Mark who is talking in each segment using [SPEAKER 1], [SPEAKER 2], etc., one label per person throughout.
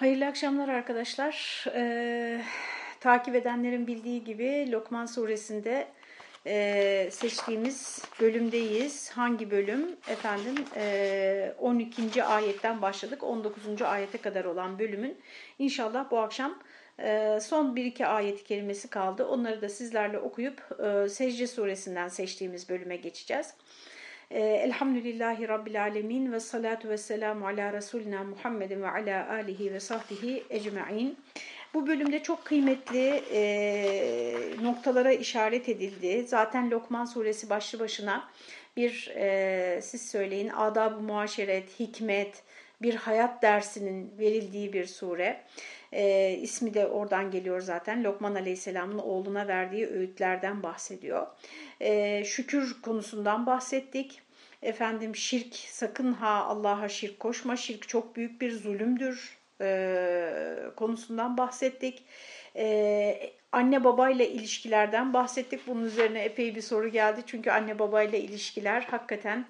[SPEAKER 1] Hayırlı akşamlar arkadaşlar. Ee, takip edenlerin bildiği gibi Lokman suresinde e, seçtiğimiz bölümdeyiz. Hangi bölüm? Efendim e, 12. ayetten başladık. 19. ayete kadar olan bölümün inşallah bu akşam e, son bir iki ayet kelimesi kaldı. Onları da sizlerle okuyup e, Secde suresinden seçtiğimiz bölüme geçeceğiz. Ee, elhamdülillahi Rabbil Alemin ve salatu ve selamu ala Resulina Muhammedin ve ala alihi ve sahbihi ecma'in. Bu bölümde çok kıymetli e, noktalara işaret edildi. Zaten Lokman suresi başlı başına bir, e, siz söyleyin, adab-ı muaşeret, hikmet, bir hayat dersinin verildiği bir sure. E, ismi de oradan geliyor zaten. Lokman Aleyhisselam'ın oğluna verdiği öğütlerden bahsediyor. E, şükür konusundan bahsettik. Efendim şirk, sakın ha Allah'a şirk koşma. Şirk çok büyük bir zulümdür e, konusundan bahsettik. E, anne babayla ilişkilerden bahsettik. Bunun üzerine epey bir soru geldi. Çünkü anne babayla ilişkiler hakikaten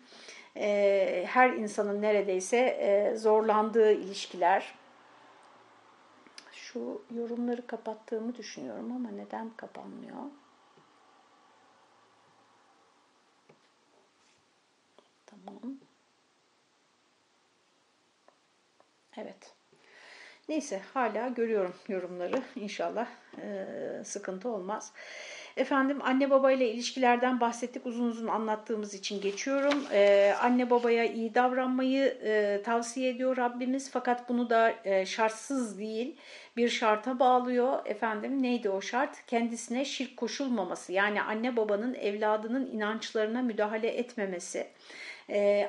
[SPEAKER 1] e, her insanın neredeyse e, zorlandığı ilişkiler. Şu yorumları kapattığımı düşünüyorum ama neden kapanmıyor? Tamam. Evet. Neyse hala görüyorum yorumları. İnşallah e, sıkıntı olmaz. Efendim anne babayla ilişkilerden bahsettik. Uzun uzun anlattığımız için geçiyorum. Ee, anne babaya iyi davranmayı e, tavsiye ediyor Rabbimiz. Fakat bunu da e, şartsız değil bir şarta bağlıyor. Efendim neydi o şart? Kendisine şirk koşulmaması. Yani anne babanın evladının inançlarına müdahale etmemesi.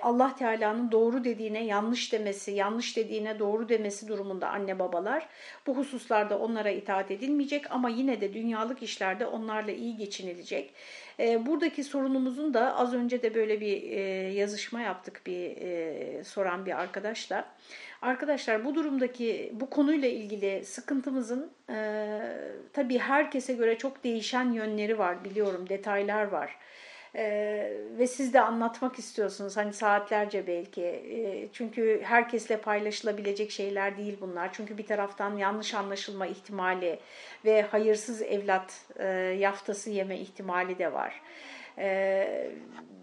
[SPEAKER 1] Allah Teala'nın doğru dediğine yanlış demesi, yanlış dediğine doğru demesi durumunda anne babalar bu hususlarda onlara itaat edilmeyecek ama yine de dünyalık işlerde onlarla iyi geçinilecek. Buradaki sorunumuzun da az önce de böyle bir yazışma yaptık bir soran bir arkadaşla. Arkadaşlar bu durumdaki bu konuyla ilgili sıkıntımızın e, tabii herkese göre çok değişen yönleri var biliyorum detaylar var. Ee, ve siz de anlatmak istiyorsunuz hani saatlerce belki ee, çünkü herkesle paylaşılabilecek şeyler değil bunlar çünkü bir taraftan yanlış anlaşılma ihtimali ve hayırsız evlat e, yaftası yeme ihtimali de var. E,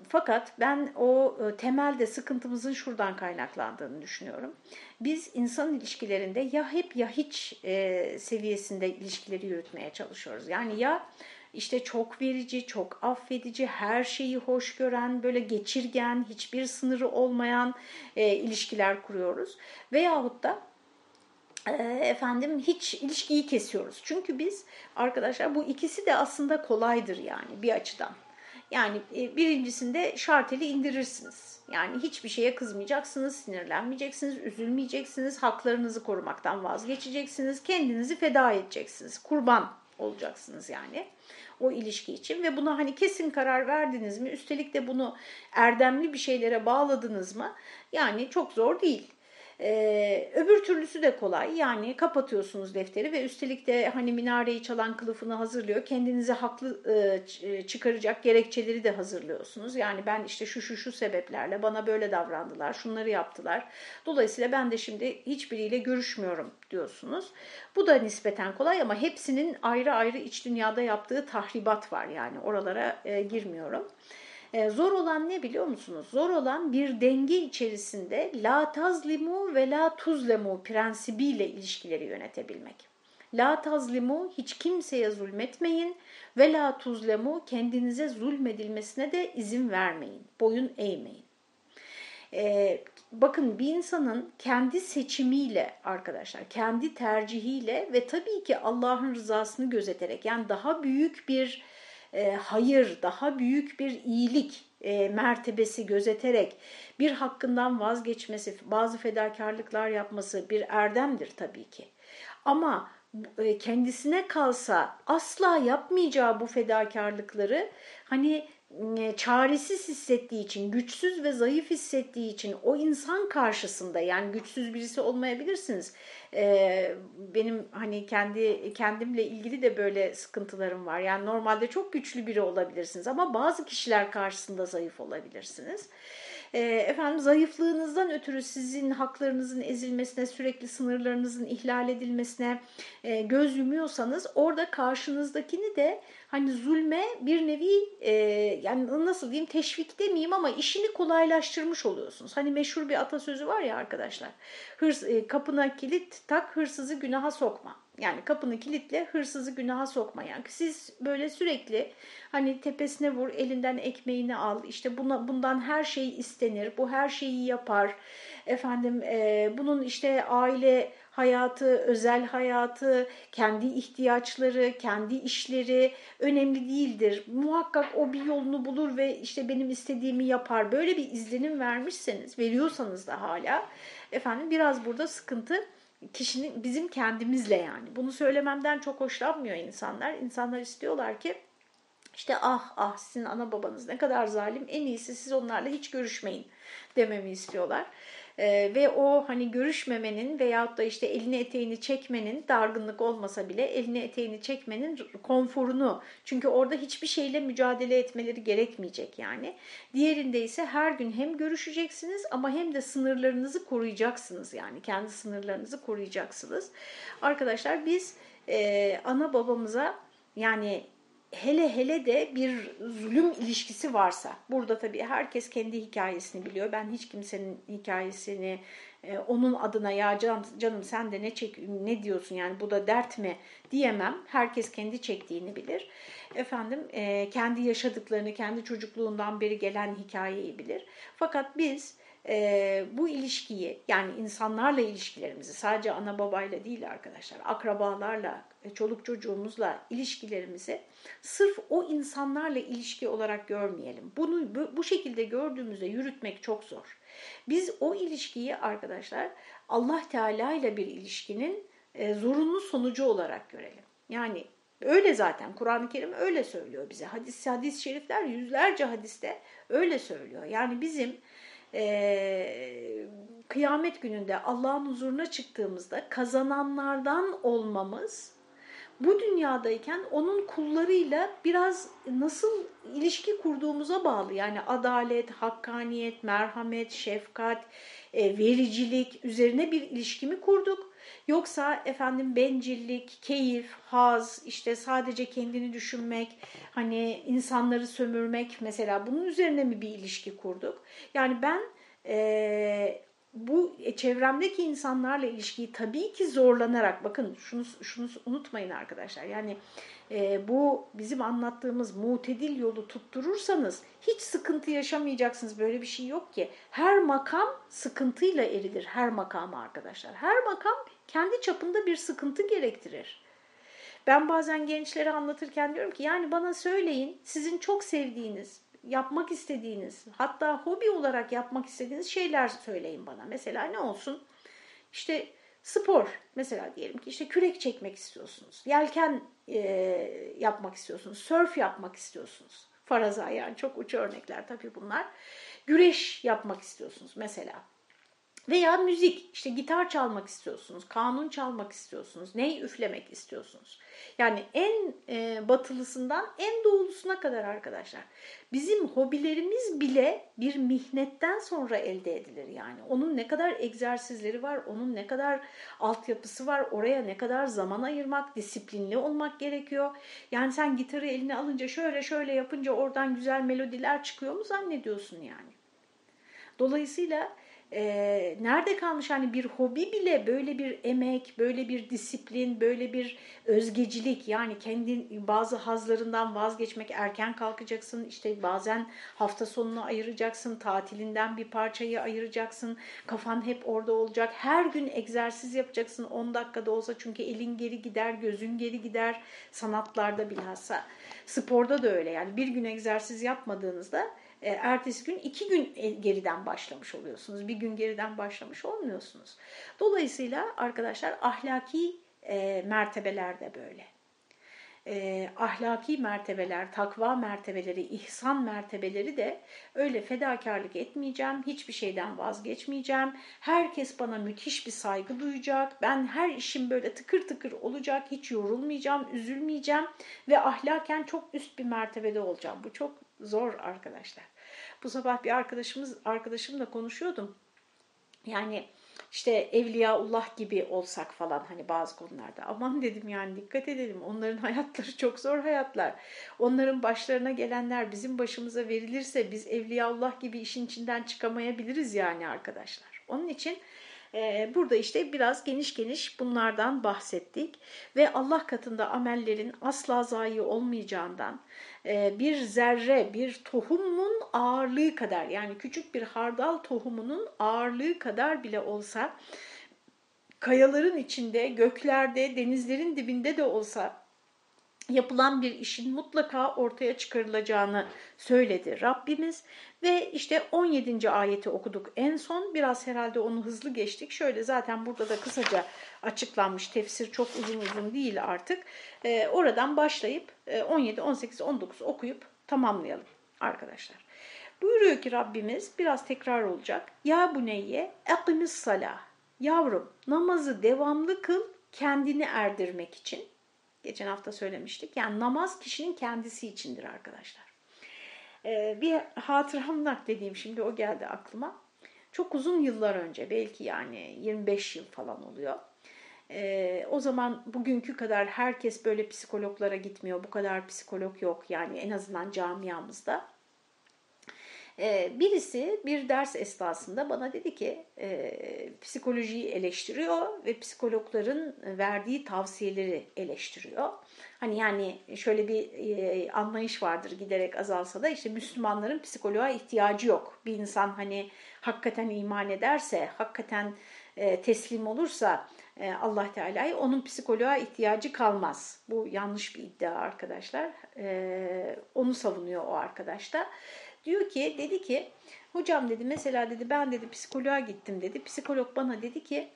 [SPEAKER 1] fakat ben o e, temelde sıkıntımızın şuradan kaynaklandığını düşünüyorum. Biz insan ilişkilerinde ya hep ya hiç e, seviyesinde ilişkileri yürütmeye çalışıyoruz. Yani ya işte çok verici, çok affedici, her şeyi hoş gören, böyle geçirgen, hiçbir sınırı olmayan e, ilişkiler kuruyoruz. Veyahut da e, efendim hiç ilişkiyi kesiyoruz. Çünkü biz arkadaşlar bu ikisi de aslında kolaydır yani bir açıdan. Yani e, birincisinde şarteli indirirsiniz. Yani hiçbir şeye kızmayacaksınız, sinirlenmeyeceksiniz, üzülmeyeceksiniz, haklarınızı korumaktan vazgeçeceksiniz, kendinizi feda edeceksiniz, kurban olacaksınız yani o ilişki için. Ve buna hani kesin karar verdiniz mi? Üstelik de bunu erdemli bir şeylere bağladınız mı? Yani çok zor değil. Ee, öbür türlüsü de kolay yani kapatıyorsunuz defteri ve üstelik de hani minareyi çalan kılıfını hazırlıyor. Kendinize haklı e, e, çıkaracak gerekçeleri de hazırlıyorsunuz. Yani ben işte şu şu şu sebeplerle bana böyle davrandılar, şunları yaptılar. Dolayısıyla ben de şimdi hiçbiriyle görüşmüyorum diyorsunuz. Bu da nispeten kolay ama hepsinin ayrı ayrı iç dünyada yaptığı tahribat var yani oralara e, girmiyorum. E, zor olan ne biliyor musunuz? Zor olan bir denge içerisinde la tazlimu ve la tuzlemu prensibiyle ilişkileri yönetebilmek. La tazlimu hiç kimseye zulmetmeyin ve la tuzlemu kendinize zulmedilmesine de izin vermeyin. Boyun eğmeyin. Ee, bakın bir insanın kendi seçimiyle arkadaşlar, kendi tercihiyle ve tabii ki Allah'ın rızasını gözeterek yani daha büyük bir e, hayır, daha büyük bir iyilik e, mertebesi gözeterek bir hakkından vazgeçmesi, bazı fedakarlıklar yapması bir erdemdir tabii ki. Ama e, kendisine kalsa asla yapmayacağı bu fedakarlıkları hani çaresiz hissettiği için, güçsüz ve zayıf hissettiği için o insan karşısında yani güçsüz birisi olmayabilirsiniz. Ee, benim hani kendi kendimle ilgili de böyle sıkıntılarım var. Yani normalde çok güçlü biri olabilirsiniz ama bazı kişiler karşısında zayıf olabilirsiniz. e, efendim zayıflığınızdan ötürü sizin haklarınızın ezilmesine, sürekli sınırlarınızın ihlal edilmesine e, göz yumuyorsanız orada karşınızdakini de hani zulme bir nevi e, yani nasıl diyeyim teşvik demeyeyim ama işini kolaylaştırmış oluyorsunuz. Hani meşhur bir atasözü var ya arkadaşlar. Hırs, e, kapına kilit tak hırsızı günaha sokma. Yani kapını kilitle hırsızı günaha sokma. Yani siz böyle sürekli hani tepesine vur elinden ekmeğini al işte buna, bundan her şey istenir bu her şeyi yapar. Efendim e, bunun işte aile hayatı, özel hayatı, kendi ihtiyaçları, kendi işleri önemli değildir. Muhakkak o bir yolunu bulur ve işte benim istediğimi yapar. Böyle bir izlenim vermişseniz, veriyorsanız da hala efendim biraz burada sıkıntı kişinin bizim kendimizle yani. Bunu söylememden çok hoşlanmıyor insanlar. İnsanlar istiyorlar ki işte ah ah sizin ana babanız ne kadar zalim en iyisi siz onlarla hiç görüşmeyin dememi istiyorlar. Ee, ve o hani görüşmemenin veyahut da işte elini eteğini çekmenin dargınlık olmasa bile elini eteğini çekmenin konforunu çünkü orada hiçbir şeyle mücadele etmeleri gerekmeyecek yani. Diğerinde ise her gün hem görüşeceksiniz ama hem de sınırlarınızı koruyacaksınız yani kendi sınırlarınızı koruyacaksınız. Arkadaşlar biz e, ana babamıza yani hele hele de bir zulüm ilişkisi varsa, burada tabii herkes kendi hikayesini biliyor. Ben hiç kimsenin hikayesini e, onun adına ya canım, canım sen de ne çek ne diyorsun yani bu da dert mi diyemem. Herkes kendi çektiğini bilir. Efendim e, kendi yaşadıklarını, kendi çocukluğundan beri gelen hikayeyi bilir. Fakat biz e, bu ilişkiyi yani insanlarla ilişkilerimizi sadece ana babayla değil arkadaşlar akrabalarla, e, çoluk çocuğumuzla ilişkilerimizi sırf o insanlarla ilişki olarak görmeyelim. Bunu bu, şekilde gördüğümüzde yürütmek çok zor. Biz o ilişkiyi arkadaşlar Allah Teala ile bir ilişkinin e, zorunlu sonucu olarak görelim. Yani öyle zaten Kur'an-ı Kerim öyle söylüyor bize. Hadis hadis şerifler yüzlerce hadiste öyle söylüyor. Yani bizim e, kıyamet gününde Allah'ın huzuruna çıktığımızda kazananlardan olmamız bu dünyadayken onun kullarıyla biraz nasıl ilişki kurduğumuza bağlı. Yani adalet, hakkaniyet, merhamet, şefkat, e, vericilik üzerine bir ilişki mi kurduk? Yoksa efendim bencillik, keyif, haz, işte sadece kendini düşünmek, hani insanları sömürmek mesela bunun üzerine mi bir ilişki kurduk? Yani ben e, bu e, çevremdeki insanlarla ilişkiyi tabii ki zorlanarak bakın şunu şunu unutmayın arkadaşlar yani e, bu bizim anlattığımız mutedil yolu tutturursanız hiç sıkıntı yaşamayacaksınız böyle bir şey yok ki her makam sıkıntıyla eridir her makam arkadaşlar her makam kendi çapında bir sıkıntı gerektirir. Ben bazen gençlere anlatırken diyorum ki yani bana söyleyin sizin çok sevdiğiniz yapmak istediğiniz, hatta hobi olarak yapmak istediğiniz şeyler söyleyin bana. Mesela ne olsun? İşte spor mesela diyelim ki işte kürek çekmek istiyorsunuz, yelken e, yapmak istiyorsunuz, surf yapmak istiyorsunuz. Faraza yani çok uç örnekler tabii bunlar. Güreş yapmak istiyorsunuz mesela. Veya müzik, işte gitar çalmak istiyorsunuz, kanun çalmak istiyorsunuz, ney üflemek istiyorsunuz. Yani en e, batılısından en doğulusuna kadar arkadaşlar. Bizim hobilerimiz bile bir mihnetten sonra elde edilir yani. Onun ne kadar egzersizleri var, onun ne kadar altyapısı var, oraya ne kadar zaman ayırmak, disiplinli olmak gerekiyor. Yani sen gitarı eline alınca şöyle şöyle yapınca oradan güzel melodiler çıkıyor mu zannediyorsun yani. Dolayısıyla e, nerede kalmış? Hani bir hobi bile böyle bir emek, böyle bir disiplin, böyle bir özgecilik. Yani kendi bazı hazlarından vazgeçmek, erken kalkacaksın, işte bazen hafta sonunu ayıracaksın, tatilinden bir parçayı ayıracaksın, kafan hep orada olacak, her gün egzersiz yapacaksın 10 dakikada olsa. Çünkü elin geri gider, gözün geri gider sanatlarda bilhassa. Sporda da öyle. Yani bir gün egzersiz yapmadığınızda e, ertesi gün iki gün e, geriden başlamış oluyorsunuz. Bir gün geriden başlamış olmuyorsunuz. Dolayısıyla arkadaşlar ahlaki e, mertebeler de böyle. E, ahlaki mertebeler, takva mertebeleri, ihsan mertebeleri de öyle fedakarlık etmeyeceğim, hiçbir şeyden vazgeçmeyeceğim. Herkes bana müthiş bir saygı duyacak. Ben her işim böyle tıkır tıkır olacak, hiç yorulmayacağım, üzülmeyeceğim ve ahlaken çok üst bir mertebede olacağım. Bu çok zor arkadaşlar. Bu sabah bir arkadaşımız arkadaşımla konuşuyordum. Yani işte Evliyaullah gibi olsak falan hani bazı konularda. Aman dedim yani dikkat edelim onların hayatları çok zor hayatlar. Onların başlarına gelenler bizim başımıza verilirse biz Evliyaullah gibi işin içinden çıkamayabiliriz yani arkadaşlar. Onun için ee, burada işte biraz geniş geniş bunlardan bahsettik. Ve Allah katında amellerin asla zayi olmayacağından e, bir zerre, bir tohumun ağırlığı kadar yani küçük bir hardal tohumunun ağırlığı kadar bile olsa kayaların içinde, göklerde, denizlerin dibinde de olsa yapılan bir işin mutlaka ortaya çıkarılacağını söyledi Rabbimiz. Ve işte 17. ayeti okuduk en son. Biraz herhalde onu hızlı geçtik. Şöyle zaten burada da kısaca açıklanmış. Tefsir çok uzun uzun değil artık. Ee, oradan başlayıp 17, 18, 19 okuyup tamamlayalım arkadaşlar. Buyuruyor ki Rabbimiz biraz tekrar olacak. Ya buneyye ekimiz salah. Yavrum namazı devamlı kıl kendini erdirmek için. Geçen hafta söylemiştik. Yani namaz kişinin kendisi içindir arkadaşlar. Ee, bir hatıram naklediğim şimdi o geldi aklıma. Çok uzun yıllar önce belki yani 25 yıl falan oluyor. Ee, o zaman bugünkü kadar herkes böyle psikologlara gitmiyor. Bu kadar psikolog yok yani en azından camiamızda. Ee, birisi bir ders esnasında bana dedi ki e, psikolojiyi eleştiriyor ve psikologların verdiği tavsiyeleri eleştiriyor. Hani yani şöyle bir e, anlayış vardır giderek azalsa da işte Müslümanların psikoloğa ihtiyacı yok. Bir insan hani hakikaten iman ederse, hakikaten e, teslim olursa e, Allah Teala'yı onun psikoloğa ihtiyacı kalmaz. Bu yanlış bir iddia arkadaşlar. Onu savunuyor o arkadaş da. Diyor ki dedi ki hocam dedi mesela dedi ben dedi psikoloğa gittim dedi. Psikolog bana dedi ki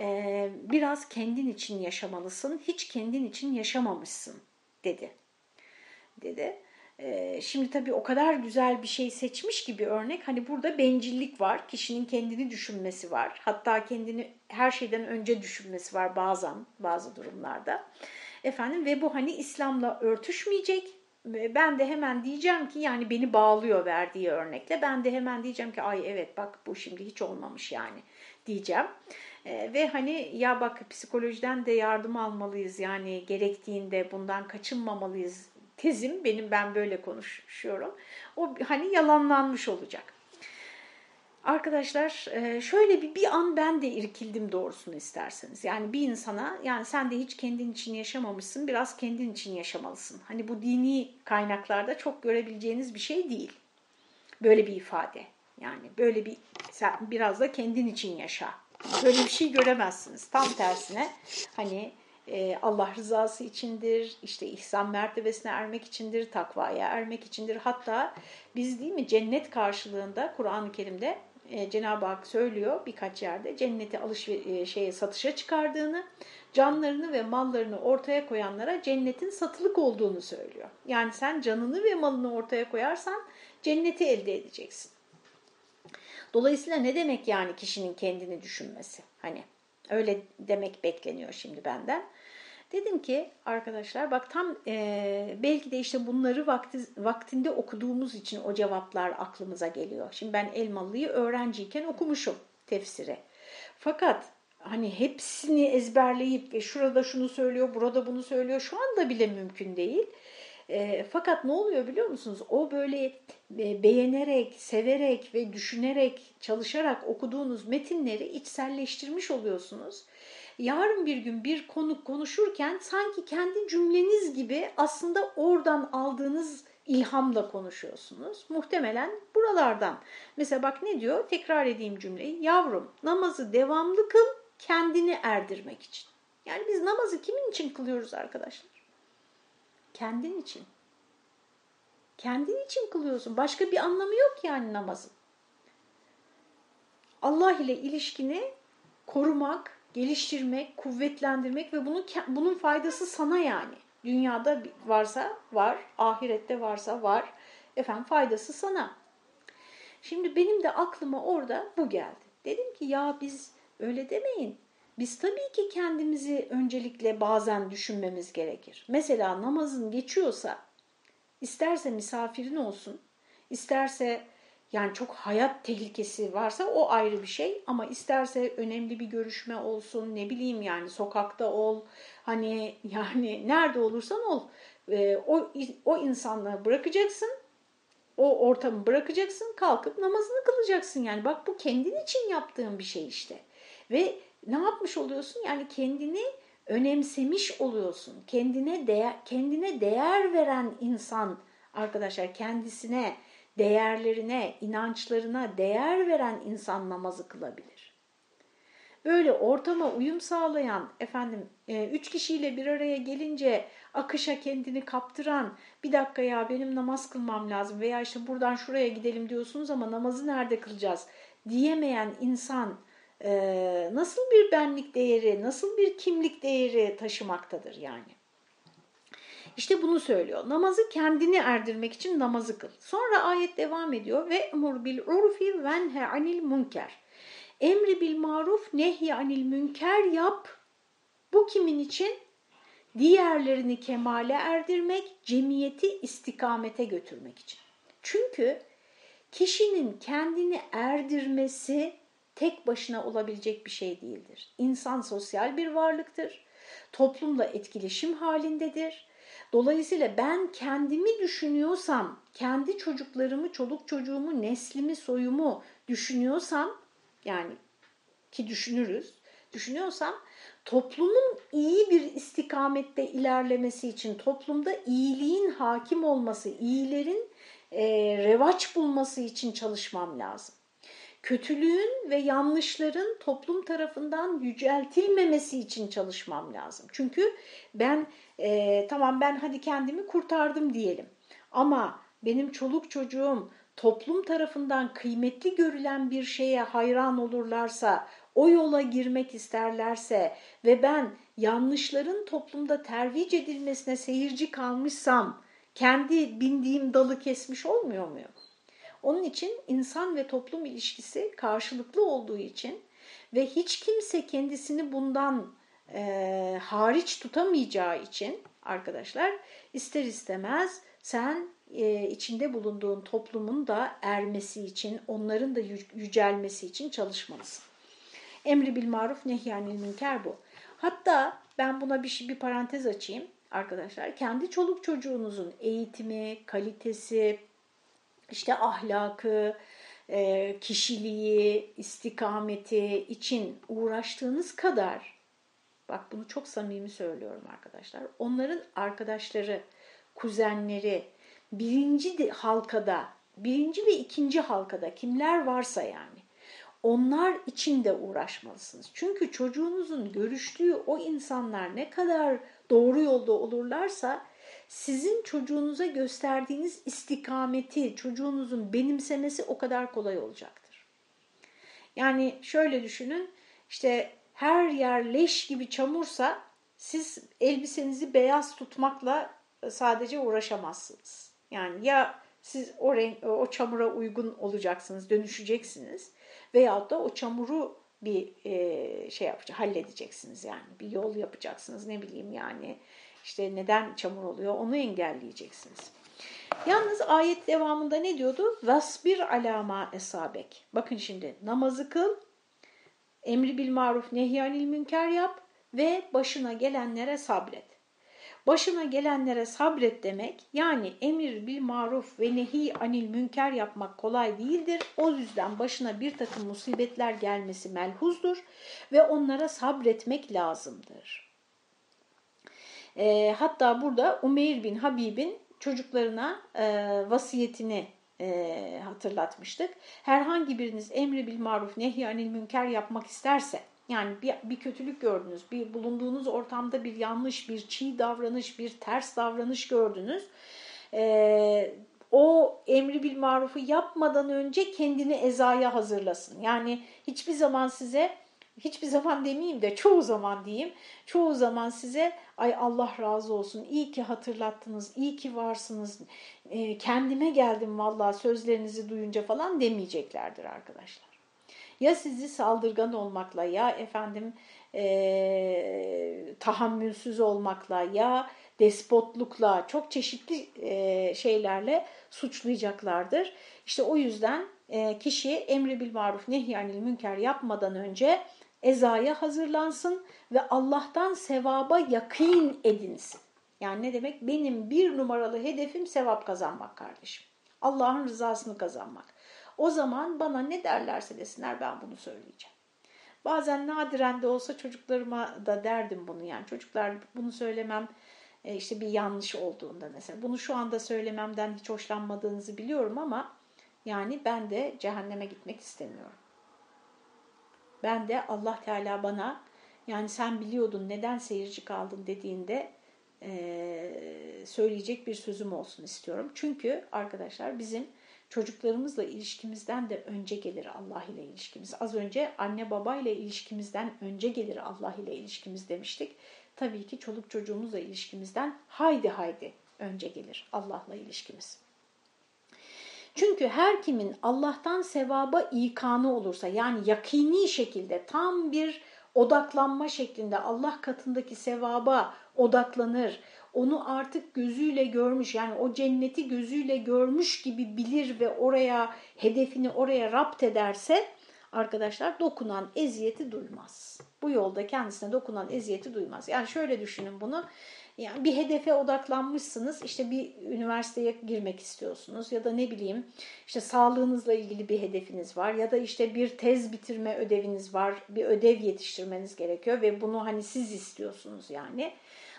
[SPEAKER 1] e, biraz kendin için yaşamalısın. Hiç kendin için yaşamamışsın dedi. Dedi. E, şimdi tabii o kadar güzel bir şey seçmiş ki bir örnek. Hani burada bencillik var. Kişinin kendini düşünmesi var. Hatta kendini her şeyden önce düşünmesi var bazen bazı durumlarda. Efendim ve bu hani İslam'la örtüşmeyecek ben de hemen diyeceğim ki yani beni bağlıyor verdiği örnekle. Ben de hemen diyeceğim ki ay evet bak bu şimdi hiç olmamış yani diyeceğim. E, ve hani ya bak psikolojiden de yardım almalıyız yani gerektiğinde bundan kaçınmamalıyız tezim benim ben böyle konuşuyorum. O hani yalanlanmış olacak. Arkadaşlar şöyle bir, bir an ben de irkildim doğrusunu isterseniz. Yani bir insana yani sen de hiç kendin için yaşamamışsın biraz kendin için yaşamalısın. Hani bu dini kaynaklarda çok görebileceğiniz bir şey değil. Böyle bir ifade. Yani böyle bir sen biraz da kendin için yaşa. Böyle bir şey göremezsiniz. Tam tersine hani e, Allah rızası içindir, işte ihsan mertebesine ermek içindir, takvaya ermek içindir. Hatta biz değil mi cennet karşılığında Kur'an-ı Kerim'de e, Cenab-ı Hak söylüyor birkaç yerde cenneti alış e, şeye satışa çıkardığını, canlarını ve mallarını ortaya koyanlara cennetin satılık olduğunu söylüyor. Yani sen canını ve malını ortaya koyarsan cenneti elde edeceksin. Dolayısıyla ne demek yani kişinin kendini düşünmesi? Hani öyle demek bekleniyor şimdi benden. Dedim ki arkadaşlar bak tam e, belki de işte bunları vakti, vaktinde okuduğumuz için o cevaplar aklımıza geliyor. Şimdi ben Elmalı'yı öğrenciyken okumuşum tefsiri. Fakat hani hepsini ezberleyip ve şurada şunu söylüyor, burada bunu söylüyor şu anda bile mümkün değil. E, fakat ne oluyor biliyor musunuz? O böyle e, beğenerek, severek ve düşünerek, çalışarak okuduğunuz metinleri içselleştirmiş oluyorsunuz yarın bir gün bir konu konuşurken sanki kendi cümleniz gibi aslında oradan aldığınız ilhamla konuşuyorsunuz. Muhtemelen buralardan. Mesela bak ne diyor? Tekrar edeyim cümleyi. Yavrum namazı devamlı kıl kendini erdirmek için. Yani biz namazı kimin için kılıyoruz arkadaşlar? Kendin için. Kendin için kılıyorsun. Başka bir anlamı yok yani namazın. Allah ile ilişkini korumak, geliştirmek, kuvvetlendirmek ve bunun, bunun faydası sana yani. Dünyada varsa var, ahirette varsa var. Efendim faydası sana. Şimdi benim de aklıma orada bu geldi. Dedim ki ya biz öyle demeyin. Biz tabii ki kendimizi öncelikle bazen düşünmemiz gerekir. Mesela namazın geçiyorsa isterse misafirin olsun, isterse Yani çok hayat tehlikesi varsa o ayrı bir şey. Ama isterse önemli bir görüşme olsun ne bileyim yani sokakta ol hani yani nerede olursan ol e, o, o insanlığı bırakacaksın o ortamı bırakacaksın kalkıp namazını kılacaksın. Yani bak bu kendin için yaptığın bir şey işte. Ve ne yapmış oluyorsun? Yani kendini önemsemiş oluyorsun. Kendine değer, kendine değer veren insan arkadaşlar kendisine değerlerine, inançlarına değer veren insan namazı kılabilir. Böyle ortama uyum sağlayan, efendim e, üç kişiyle bir araya gelince akışa kendini kaptıran, bir dakika ya benim namaz kılmam lazım veya işte buradan şuraya gidelim diyorsunuz ama namazı nerede kılacağız diyemeyen insan e, nasıl bir benlik değeri, nasıl bir kimlik değeri taşımaktadır yani. İşte bunu söylüyor. Namazı kendini erdirmek için namazı kıl. Sonra ayet devam ediyor. Ve emur bil urfi venhe anil münker. Emri bil maruf nehy anil münker yap. Bu kimin için? Diğerlerini kemale erdirmek, cemiyeti istikamete götürmek için. Çünkü kişinin kendini erdirmesi tek başına olabilecek bir şey değildir. İnsan sosyal bir varlıktır. Toplumla etkileşim halindedir Dolayısıyla ben kendimi düşünüyorsam, kendi çocuklarımı, çoluk çocuğumu, neslimi, soyumu düşünüyorsam, yani ki düşünürüz, düşünüyorsam toplumun iyi bir istikamette ilerlemesi için, toplumda iyiliğin hakim olması, iyilerin e, revaç bulması için çalışmam lazım kötülüğün ve yanlışların toplum tarafından yüceltilmemesi için çalışmam lazım. Çünkü ben e, tamam ben hadi kendimi kurtardım diyelim ama benim çoluk çocuğum toplum tarafından kıymetli görülen bir şeye hayran olurlarsa, o yola girmek isterlerse ve ben yanlışların toplumda tervic edilmesine seyirci kalmışsam kendi bindiğim dalı kesmiş olmuyor muyum? Onun için insan ve toplum ilişkisi karşılıklı olduğu için ve hiç kimse kendisini bundan e, hariç tutamayacağı için arkadaşlar ister istemez sen e, içinde bulunduğun toplumun da ermesi için, onların da yücelmesi için çalışmalısın. Emri bil maruf nehyanil münker bu. Hatta ben buna bir, bir parantez açayım arkadaşlar. Kendi çoluk çocuğunuzun eğitimi, kalitesi, işte ahlakı, e, kişiliği, istikameti için uğraştığınız kadar, bak bunu çok samimi söylüyorum arkadaşlar, onların arkadaşları, kuzenleri, birinci halkada, birinci ve ikinci halkada kimler varsa yani, onlar için de uğraşmalısınız. Çünkü çocuğunuzun görüştüğü o insanlar ne kadar doğru yolda olurlarsa sizin çocuğunuza gösterdiğiniz istikameti çocuğunuzun benimsemesi o kadar kolay olacaktır. Yani şöyle düşünün işte her yer leş gibi çamursa siz elbisenizi beyaz tutmakla sadece uğraşamazsınız. Yani ya siz o, renk, o çamura uygun olacaksınız, dönüşeceksiniz veyahut da o çamuru bir e, şey yapacak, halledeceksiniz yani bir yol yapacaksınız ne bileyim yani işte neden çamur oluyor onu engelleyeceksiniz. Yalnız ayet devamında ne diyordu? Vasbir alama esabek. Bakın şimdi namazı kıl, emri bil maruf nehyanil münker yap ve başına gelenlere sabret. Başına gelenlere sabret demek yani emir bil maruf ve nehi anil münker yapmak kolay değildir. O yüzden başına bir takım musibetler gelmesi melhuzdur ve onlara sabretmek lazımdır. E, hatta burada Umeyr bin Habib'in çocuklarına e, vasiyetini e, hatırlatmıştık. Herhangi biriniz emri bil maruf nehyanil münker yapmak isterse, yani bir, bir kötülük gördünüz, bir bulunduğunuz ortamda bir yanlış, bir çiğ davranış, bir ters davranış gördünüz. E, o emri bil marufu yapmadan önce kendini ezaya hazırlasın. Yani hiçbir zaman size hiçbir zaman demeyeyim de çoğu zaman diyeyim. Çoğu zaman size ay Allah razı olsun iyi ki hatırlattınız, iyi ki varsınız, e, kendime geldim vallahi sözlerinizi duyunca falan demeyeceklerdir arkadaşlar. Ya sizi saldırgan olmakla ya efendim e, tahammülsüz olmakla ya despotlukla çok çeşitli e, şeylerle suçlayacaklardır. İşte o yüzden e, kişi emri bil maruf nehyanil münker yapmadan önce ezaya hazırlansın ve Allah'tan sevaba yakın edinsin. Yani ne demek? Benim bir numaralı hedefim sevap kazanmak kardeşim. Allah'ın rızasını kazanmak. O zaman bana ne derlerse desinler ben bunu söyleyeceğim. Bazen nadiren de olsa çocuklarıma da derdim bunu yani. Çocuklar bunu söylemem e, işte bir yanlış olduğunda mesela. Bunu şu anda söylememden hiç hoşlanmadığınızı biliyorum ama yani ben de cehenneme gitmek istemiyorum. Ben de Allah Teala bana yani sen biliyordun neden seyirci kaldın dediğinde e, söyleyecek bir sözüm olsun istiyorum. Çünkü arkadaşlar bizim çocuklarımızla ilişkimizden de önce gelir Allah ile ilişkimiz. Az önce anne baba ile ilişkimizden önce gelir Allah ile ilişkimiz demiştik. Tabii ki çoluk çocuğumuzla ilişkimizden haydi haydi önce gelir Allah'la ilişkimiz. Çünkü her kimin Allah'tan sevaba ikanı olursa yani yakini şekilde tam bir odaklanma şeklinde Allah katındaki sevaba odaklanır, onu artık gözüyle görmüş yani o cenneti gözüyle görmüş gibi bilir ve oraya hedefini oraya rapt ederse arkadaşlar dokunan eziyeti duymaz. Bu yolda kendisine dokunan eziyeti duymaz. Yani şöyle düşünün bunu. Yani bir hedefe odaklanmışsınız, işte bir üniversiteye girmek istiyorsunuz ya da ne bileyim işte sağlığınızla ilgili bir hedefiniz var ya da işte bir tez bitirme ödeviniz var, bir ödev yetiştirmeniz gerekiyor ve bunu hani siz istiyorsunuz yani.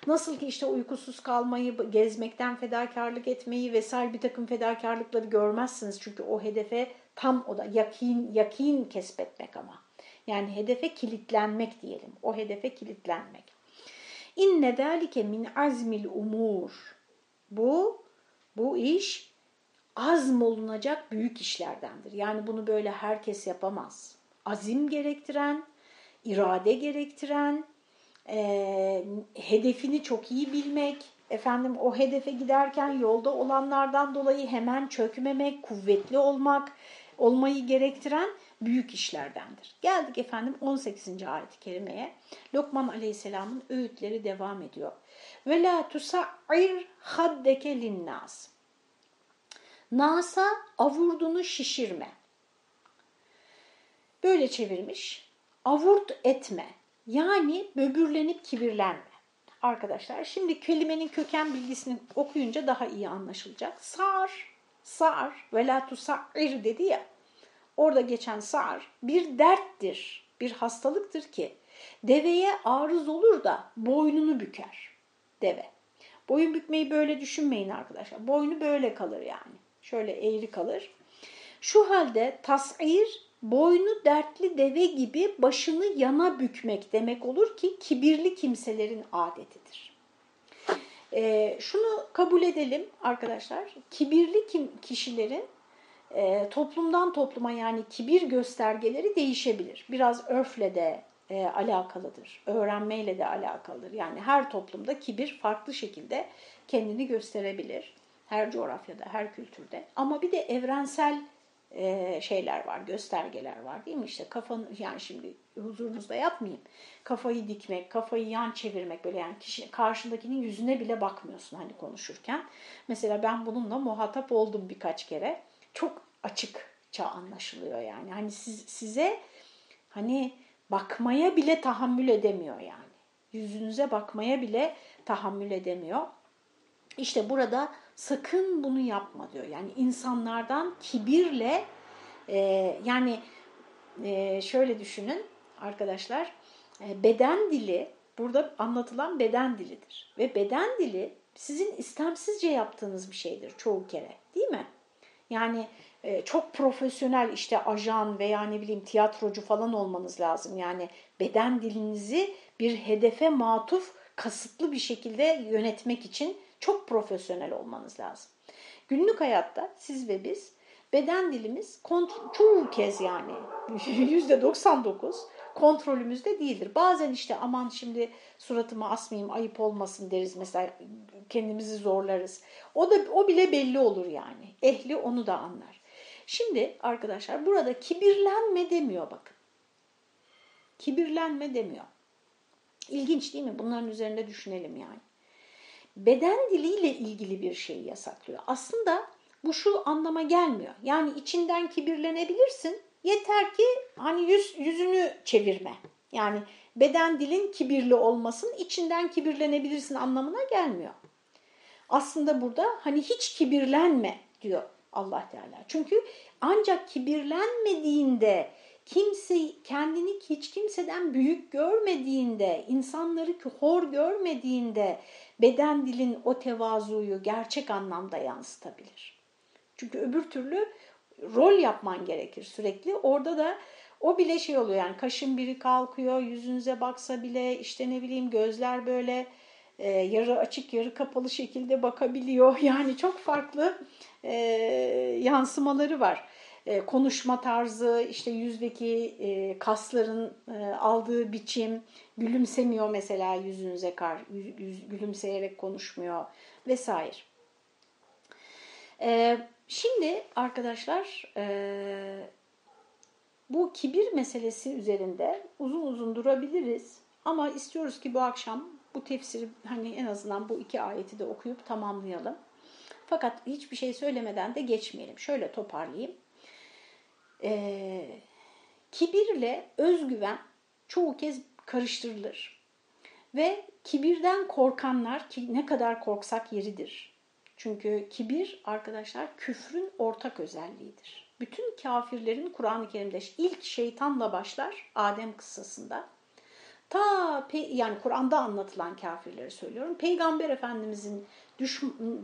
[SPEAKER 1] Nasıl ki işte uykusuz kalmayı, gezmekten fedakarlık etmeyi vesaire bir takım fedakarlıkları görmezsiniz. Çünkü o hedefe tam o da yakin, yakin kesbetmek ama. Yani hedefe kilitlenmek diyelim. O hedefe kilitlenmek. İnne zâlike min azmil umur. Bu, bu iş azmolunacak büyük işlerdendir. Yani bunu böyle herkes yapamaz. Azim gerektiren, irade gerektiren, e, hedefini çok iyi bilmek, efendim o hedefe giderken yolda olanlardan dolayı hemen çökmemek, kuvvetli olmak, olmayı gerektiren büyük işlerdendir. Geldik efendim 18. ayet-i kerimeye. Lokman aleyhisselamın öğütleri devam ediyor. Ve la tusa'ir haddeke linnas. Nasa avurdunu şişirme. Böyle çevirmiş. Avurt etme. Yani böbürlenip kibirlenme. Arkadaşlar şimdi kelimenin köken bilgisini okuyunca daha iyi anlaşılacak. Sar, sar ve la tusa'ir dedi ya. Orada geçen sar bir derttir, bir hastalıktır ki deveye arız olur da boynunu büker deve. Boyun bükmeyi böyle düşünmeyin arkadaşlar. Boynu böyle kalır yani. Şöyle eğri kalır. Şu halde tas'ir boynu dertli deve gibi başını yana bükmek demek olur ki kibirli kimselerin adetidir. Ee, şunu kabul edelim arkadaşlar. Kibirli kim, kişilerin e, toplumdan topluma yani kibir göstergeleri değişebilir. Biraz örfle de e, alakalıdır, öğrenmeyle de alakalıdır. Yani her toplumda kibir farklı şekilde kendini gösterebilir. Her coğrafyada, her kültürde. Ama bir de evrensel e, şeyler var, göstergeler var değil mi? İşte kafanı, yani şimdi huzurunuzda yapmayayım. Kafayı dikmek, kafayı yan çevirmek böyle yani kişi karşındakinin yüzüne bile bakmıyorsun hani konuşurken. Mesela ben bununla muhatap oldum birkaç kere. Çok açıkça anlaşılıyor yani. Hani siz, size hani bakmaya bile tahammül edemiyor yani. Yüzünüze bakmaya bile tahammül edemiyor. İşte burada sakın bunu yapma diyor. Yani insanlardan kibirle e, yani e, şöyle düşünün arkadaşlar e, beden dili burada anlatılan beden dilidir. Ve beden dili sizin istemsizce yaptığınız bir şeydir çoğu kere değil mi? Yani e, çok profesyonel işte ajan veya ne bileyim tiyatrocu falan olmanız lazım. Yani beden dilinizi bir hedefe matuf kasıtlı bir şekilde yönetmek için çok profesyonel olmanız lazım. Günlük hayatta siz ve biz beden dilimiz çoğu kez yani yüzde 99 kontrolümüzde değildir. Bazen işte aman şimdi suratımı asmayayım ayıp olmasın deriz mesela kendimizi zorlarız. O da o bile belli olur yani. Ehli onu da anlar. Şimdi arkadaşlar burada kibirlenme demiyor bakın. Kibirlenme demiyor. İlginç değil mi? Bunların üzerinde düşünelim yani. Beden diliyle ilgili bir şeyi yasaklıyor. Aslında bu şu anlama gelmiyor. Yani içinden kibirlenebilirsin. Yeter ki hani yüz, yüzünü çevirme. Yani beden dilin kibirli olmasın, içinden kibirlenebilirsin anlamına gelmiyor. Aslında burada hani hiç kibirlenme diyor Allah Teala. Çünkü ancak kibirlenmediğinde, kimse kendini hiç kimseden büyük görmediğinde, insanları hor görmediğinde beden dilin o tevazuyu gerçek anlamda yansıtabilir. Çünkü öbür türlü rol yapman gerekir sürekli. Orada da o bile şey oluyor yani kaşın biri kalkıyor, yüzünüze baksa bile işte ne bileyim gözler böyle e, yarı açık yarı kapalı şekilde bakabiliyor. Yani çok farklı e, yansımaları var. E, konuşma tarzı, işte yüzdeki e, kasların e, aldığı biçim, gülümsemiyor mesela yüzünüze kar, yüz, gülümseyerek konuşmuyor vesaire. E, şimdi arkadaşlar e, bu kibir meselesi üzerinde uzun uzun durabiliriz ama istiyoruz ki bu akşam bu tefsiri hani en azından bu iki ayeti de okuyup tamamlayalım. Fakat hiçbir şey söylemeden de geçmeyelim. Şöyle toparlayayım. Ee, kibirle özgüven çoğu kez karıştırılır. Ve kibirden korkanlar ki ne kadar korksak yeridir. Çünkü kibir arkadaşlar küfrün ortak özelliğidir. Bütün kafirlerin Kur'an-ı Kerim'de ilk şeytanla başlar Adem kıssasında. Ta yani Kur'an'da anlatılan kafirleri söylüyorum. Peygamber Efendimizin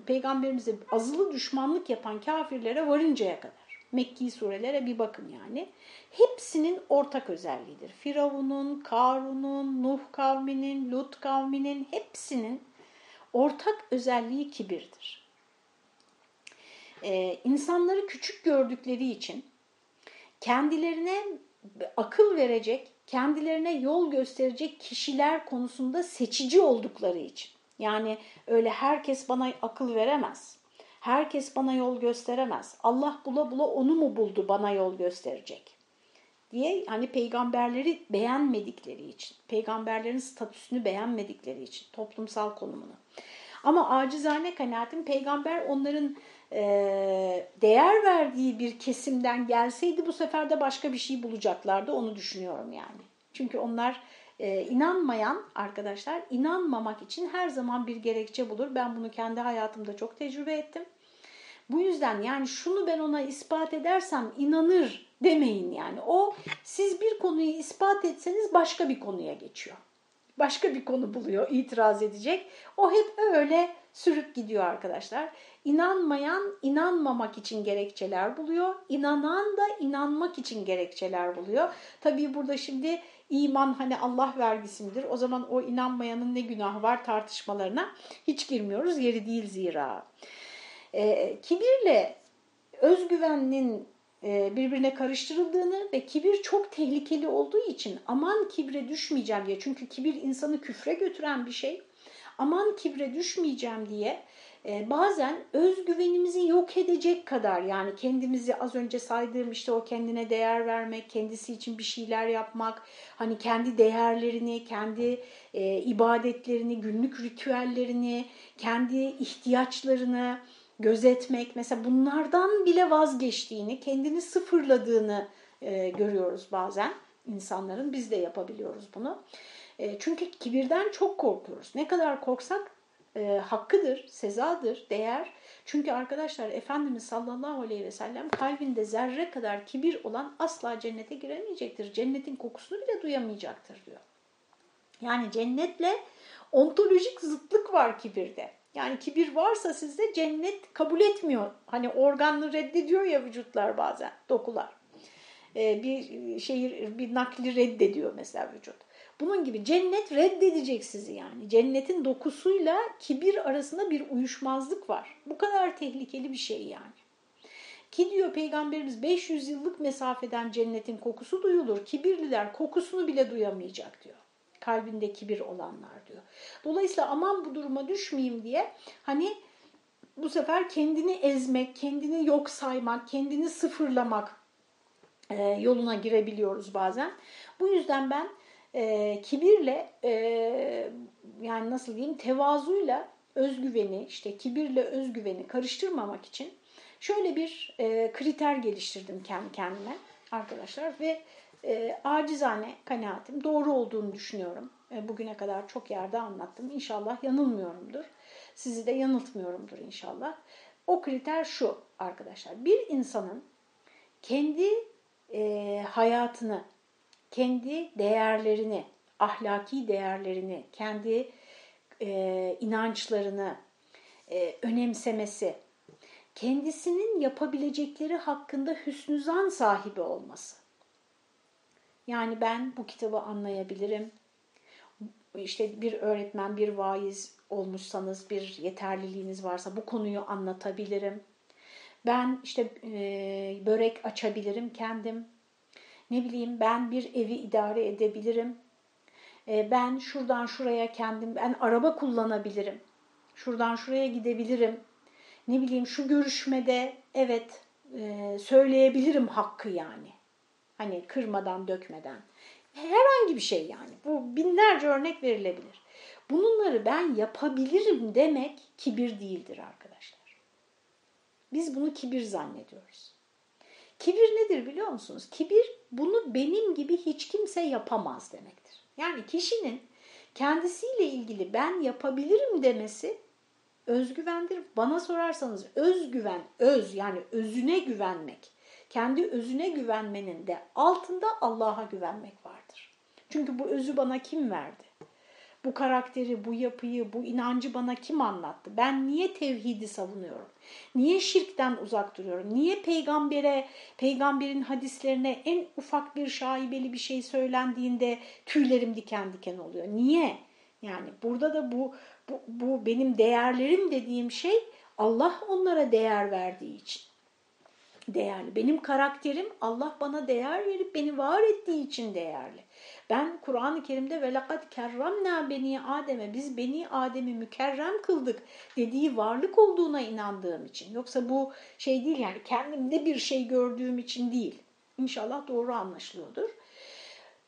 [SPEAKER 1] peygamberimize azılı düşmanlık yapan kafirlere varıncaya kadar. Mekki surelere bir bakın yani. Hepsinin ortak özelliğidir. Firavun'un, Karun'un, Nuh kavminin, Lut kavminin hepsinin ortak özelliği kibirdir. Ee, insanları küçük gördükleri için kendilerine akıl verecek, kendilerine yol gösterecek kişiler konusunda seçici oldukları için. Yani öyle herkes bana akıl veremez. Herkes bana yol gösteremez. Allah bula bula onu mu buldu bana yol gösterecek? diye hani peygamberleri beğenmedikleri için, peygamberlerin statüsünü beğenmedikleri için, toplumsal konumunu. Ama acizane kanaatim peygamber onların e, değer verdiği bir kesimden gelseydi bu sefer de başka bir şey bulacaklardı onu düşünüyorum yani. Çünkü onlar e, inanmayan arkadaşlar inanmamak için her zaman bir gerekçe bulur. Ben bunu kendi hayatımda çok tecrübe ettim. Bu yüzden yani şunu ben ona ispat edersem inanır demeyin yani. O siz bir konuyu ispat etseniz başka bir konuya geçiyor. Başka bir konu buluyor, itiraz edecek. O hep öyle sürüp gidiyor arkadaşlar. İnanmayan inanmamak için gerekçeler buluyor. İnanan da inanmak için gerekçeler buluyor. Tabii burada şimdi iman hani Allah vergisidir. O zaman o inanmayanın ne günahı var tartışmalarına hiç girmiyoruz. Yeri değil zira. E, kibirle özgüvenin birbirine karıştırıldığını ve kibir çok tehlikeli olduğu için aman kibre düşmeyeceğim diye. Çünkü kibir insanı küfre götüren bir şey. Aman kibre düşmeyeceğim diye e, bazen özgüvenimizi yok edecek kadar yani kendimizi az önce saydığım işte o kendine değer vermek, kendisi için bir şeyler yapmak, hani kendi değerlerini, kendi e, ibadetlerini, günlük ritüellerini, kendi ihtiyaçlarını gözetmek mesela bunlardan bile vazgeçtiğini, kendini sıfırladığını e, görüyoruz bazen insanların. Biz de yapabiliyoruz bunu. E, çünkü kibirden çok korkuyoruz. Ne kadar korksak e, hakkıdır, sezadır, değer. Çünkü arkadaşlar Efendimiz sallallahu aleyhi ve sellem kalbinde zerre kadar kibir olan asla cennete giremeyecektir. Cennetin kokusunu bile duyamayacaktır diyor. Yani cennetle ontolojik zıtlık var kibirde. Yani kibir varsa sizde cennet kabul etmiyor. Hani organını reddediyor ya vücutlar bazen, dokular. Ee, bir şeyi, bir nakli reddediyor mesela vücut. Bunun gibi cennet reddedecek sizi yani. Cennetin dokusuyla kibir arasında bir uyuşmazlık var. Bu kadar tehlikeli bir şey yani. Ki diyor Peygamberimiz 500 yıllık mesafeden cennetin kokusu duyulur. Kibirliler kokusunu bile duyamayacak diyor. Kalbinde kibir olanlar diyor. Dolayısıyla aman bu duruma düşmeyeyim diye hani bu sefer kendini ezmek, kendini yok saymak, kendini sıfırlamak e, yoluna girebiliyoruz bazen. Bu yüzden ben e, kibirle e, yani nasıl diyeyim tevazuyla özgüveni işte kibirle özgüveni karıştırmamak için Şöyle bir e, kriter geliştirdim kendi kendime arkadaşlar ve e, acizane kanaatim doğru olduğunu düşünüyorum. E, bugüne kadar çok yerde anlattım. İnşallah yanılmıyorumdur. Sizi de yanıltmıyorumdur inşallah. O kriter şu arkadaşlar. Bir insanın kendi e, hayatını, kendi değerlerini, ahlaki değerlerini, kendi e, inançlarını e, önemsemesi, kendisinin yapabilecekleri hakkında hüsnü zan sahibi olması. Yani ben bu kitabı anlayabilirim. İşte bir öğretmen, bir vaiz olmuşsanız, bir yeterliliğiniz varsa bu konuyu anlatabilirim. Ben işte e, börek açabilirim kendim. Ne bileyim ben bir evi idare edebilirim. E, ben şuradan şuraya kendim, ben araba kullanabilirim. Şuradan şuraya gidebilirim. Ne bileyim şu görüşmede evet e, söyleyebilirim hakkı yani. Hani kırmadan dökmeden. Herhangi bir şey yani. Bu binlerce örnek verilebilir. Bunları ben yapabilirim demek kibir değildir arkadaşlar. Biz bunu kibir zannediyoruz. Kibir nedir biliyor musunuz? Kibir bunu benim gibi hiç kimse yapamaz demektir. Yani kişinin kendisiyle ilgili ben yapabilirim demesi özgüvendir. Bana sorarsanız özgüven, öz yani özüne güvenmek, kendi özüne güvenmenin de altında Allah'a güvenmek vardır. Çünkü bu özü bana kim verdi? Bu karakteri, bu yapıyı, bu inancı bana kim anlattı? Ben niye tevhidi savunuyorum? Niye şirkten uzak duruyorum? Niye peygambere, peygamberin hadislerine en ufak bir şaibeli bir şey söylendiğinde tüylerim diken diken oluyor? Niye? Yani burada da bu, bu, bu benim değerlerim dediğim şey Allah onlara değer verdiği için değerli. Benim karakterim Allah bana değer verip beni var ettiği için değerli. Ben Kur'an-ı Kerim'de ve lekad kerramna beni Adem'e biz beni Adem'i mükerrem kıldık dediği varlık olduğuna inandığım için. Yoksa bu şey değil yani kendimde bir şey gördüğüm için değil. İnşallah doğru anlaşılıyordur.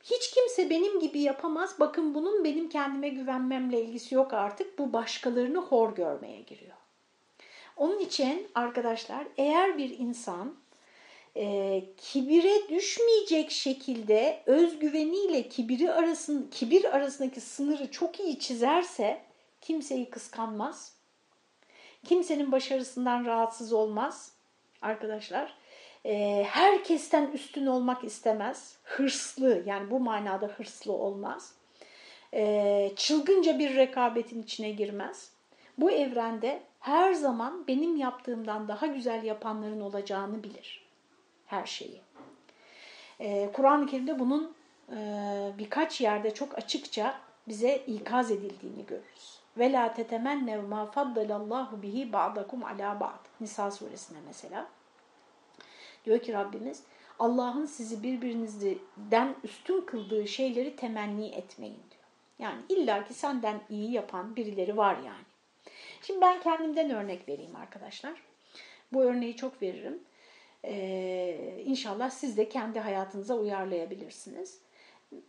[SPEAKER 1] Hiç kimse benim gibi yapamaz. Bakın bunun benim kendime güvenmemle ilgisi yok artık. Bu başkalarını hor görmeye giriyor. Onun için arkadaşlar eğer bir insan e, kibire düşmeyecek şekilde özgüveniyle kibiri arasın, kibir arasındaki sınırı çok iyi çizerse kimseyi kıskanmaz. Kimsenin başarısından rahatsız olmaz arkadaşlar. E, herkesten üstün olmak istemez. Hırslı yani bu manada hırslı olmaz. E, çılgınca bir rekabetin içine girmez. Bu evrende her zaman benim yaptığımdan daha güzel yapanların olacağını bilir her şeyi. Ee, Kur'an-ı Kerim'de bunun e, birkaç yerde çok açıkça bize ikaz edildiğini görürüz. Ve la tetemennev ma faddalallahu bihi ba'dakum ala ba'd. Nisa suresinde mesela. Diyor ki Rabbimiz Allah'ın sizi birbirinizden üstün kıldığı şeyleri temenni etmeyin diyor. Yani illaki senden iyi yapan birileri var yani. Şimdi ben kendimden örnek vereyim arkadaşlar. Bu örneği çok veririm. Ee, inşallah siz de kendi hayatınıza uyarlayabilirsiniz.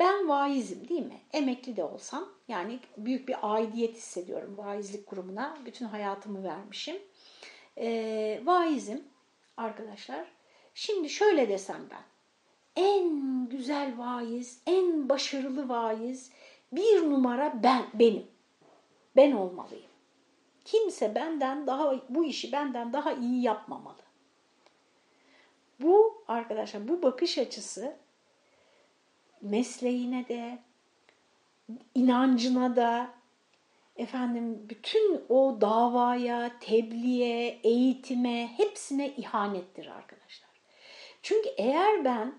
[SPEAKER 1] Ben vaizim değil mi? Emekli de olsam yani büyük bir aidiyet hissediyorum vaizlik kurumuna. Bütün hayatımı vermişim. Ee, vaizim arkadaşlar. Şimdi şöyle desem ben. En güzel vaiz, en başarılı vaiz bir numara ben benim. Ben olmalıyım. Kimse benden daha bu işi benden daha iyi yapmamalı. Arkadaşlar bu bakış açısı mesleğine de inancına da efendim bütün o davaya, tebliğe, eğitime hepsine ihanettir arkadaşlar. Çünkü eğer ben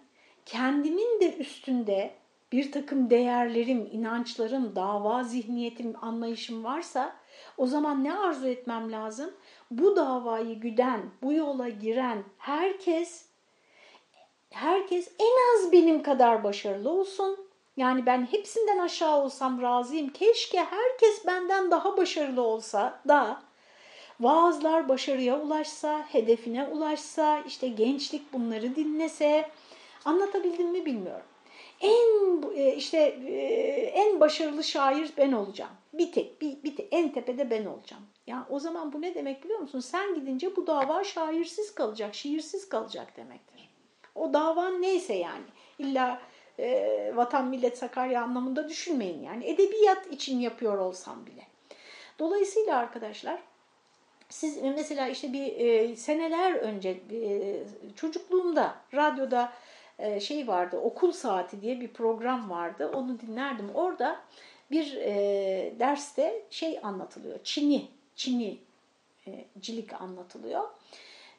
[SPEAKER 1] kendimin de üstünde bir takım değerlerim, inançlarım, dava zihniyetim, anlayışım varsa o zaman ne arzu etmem lazım? Bu davayı güden, bu yola giren herkes herkes en az benim kadar başarılı olsun. Yani ben hepsinden aşağı olsam razıyım. Keşke herkes benden daha başarılı olsa da vaazlar başarıya ulaşsa, hedefine ulaşsa, işte gençlik bunları dinlese. Anlatabildim mi bilmiyorum. En e, işte e, en başarılı şair ben olacağım. Bir tek, bir, bir tek, en tepede ben olacağım. Ya o zaman bu ne demek biliyor musun? Sen gidince bu dava şairsiz kalacak, şiirsiz kalacak demektir. O davan neyse yani. İlla e, vatan millet Sakarya anlamında düşünmeyin yani. Edebiyat için yapıyor olsam bile. Dolayısıyla arkadaşlar siz mesela işte bir e, seneler önce e, çocukluğumda radyoda e, şey vardı okul saati diye bir program vardı onu dinlerdim. Orada bir e, derste şey anlatılıyor Çin'i, Çin'i e, cilik anlatılıyor.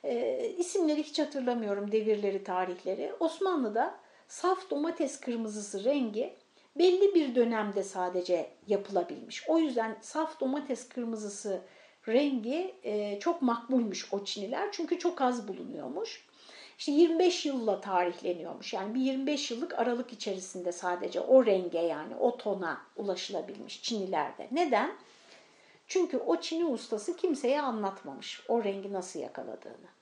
[SPEAKER 1] E, isimleri hiç hatırlamıyorum devirleri tarihleri. Osmanlı'da saf domates kırmızısı rengi belli bir dönemde sadece yapılabilmiş. O yüzden saf domates kırmızısı rengi e, çok makbulmuş o Çiniler çünkü çok az bulunuyormuş. İşte 25 yılla tarihleniyormuş. Yani bir 25 yıllık aralık içerisinde sadece o renge yani o tona ulaşılabilmiş Çinilerde. Neden? Çünkü o Çin'i ustası kimseye anlatmamış o rengi nasıl yakaladığını.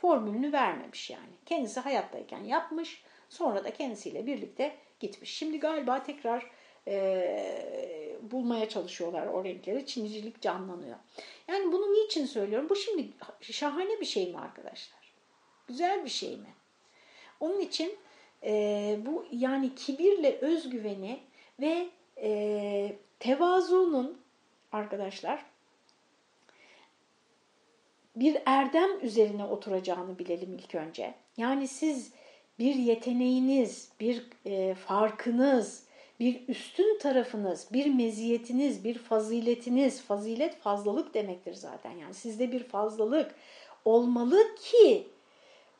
[SPEAKER 1] Formülünü vermemiş yani. Kendisi hayattayken yapmış, sonra da kendisiyle birlikte gitmiş. Şimdi galiba tekrar e, bulmaya çalışıyorlar o renkleri. Çinicilik canlanıyor. Yani bunu niçin söylüyorum? Bu şimdi şahane bir şey mi arkadaşlar? Güzel bir şey mi? Onun için e, bu yani kibirle özgüveni ve e, tevazunun arkadaşlar bir erdem üzerine oturacağını bilelim ilk önce. Yani siz bir yeteneğiniz, bir e, farkınız, bir üstün tarafınız, bir meziyetiniz, bir faziletiniz, fazilet fazlalık demektir zaten. Yani sizde bir fazlalık olmalı ki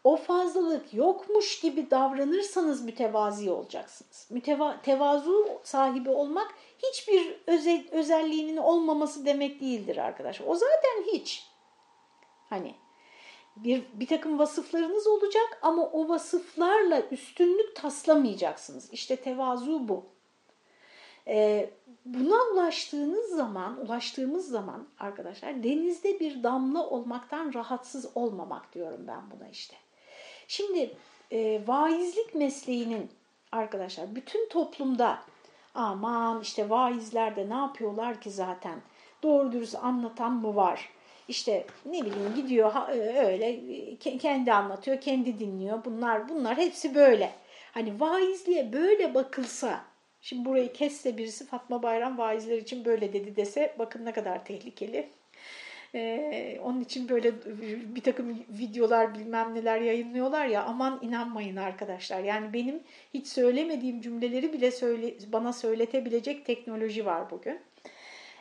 [SPEAKER 1] o fazlalık yokmuş gibi davranırsanız mütevazi olacaksınız. Müteva tevazu sahibi olmak hiçbir özel, özelliğinin olmaması demek değildir arkadaşlar. O zaten hiç. Hani bir, bir takım vasıflarınız olacak ama o vasıflarla üstünlük taslamayacaksınız. İşte tevazu bu. Ee, buna ulaştığınız zaman, ulaştığımız zaman arkadaşlar denizde bir damla olmaktan rahatsız olmamak diyorum ben buna işte. Şimdi e, vaizlik mesleğinin arkadaşlar bütün toplumda aman işte vaizler de ne yapıyorlar ki zaten doğru dürüst anlatan mı var? İşte ne bileyim gidiyor e, öyle kendi anlatıyor, kendi dinliyor. Bunlar bunlar hepsi böyle. Hani vaizliğe böyle bakılsa, şimdi burayı kesse birisi Fatma Bayram vaizler için böyle dedi dese bakın ne kadar tehlikeli. Ee, onun için böyle bir takım videolar bilmem neler yayınlıyorlar ya aman inanmayın arkadaşlar. Yani benim hiç söylemediğim cümleleri bile söyle, bana söyletebilecek teknoloji var bugün.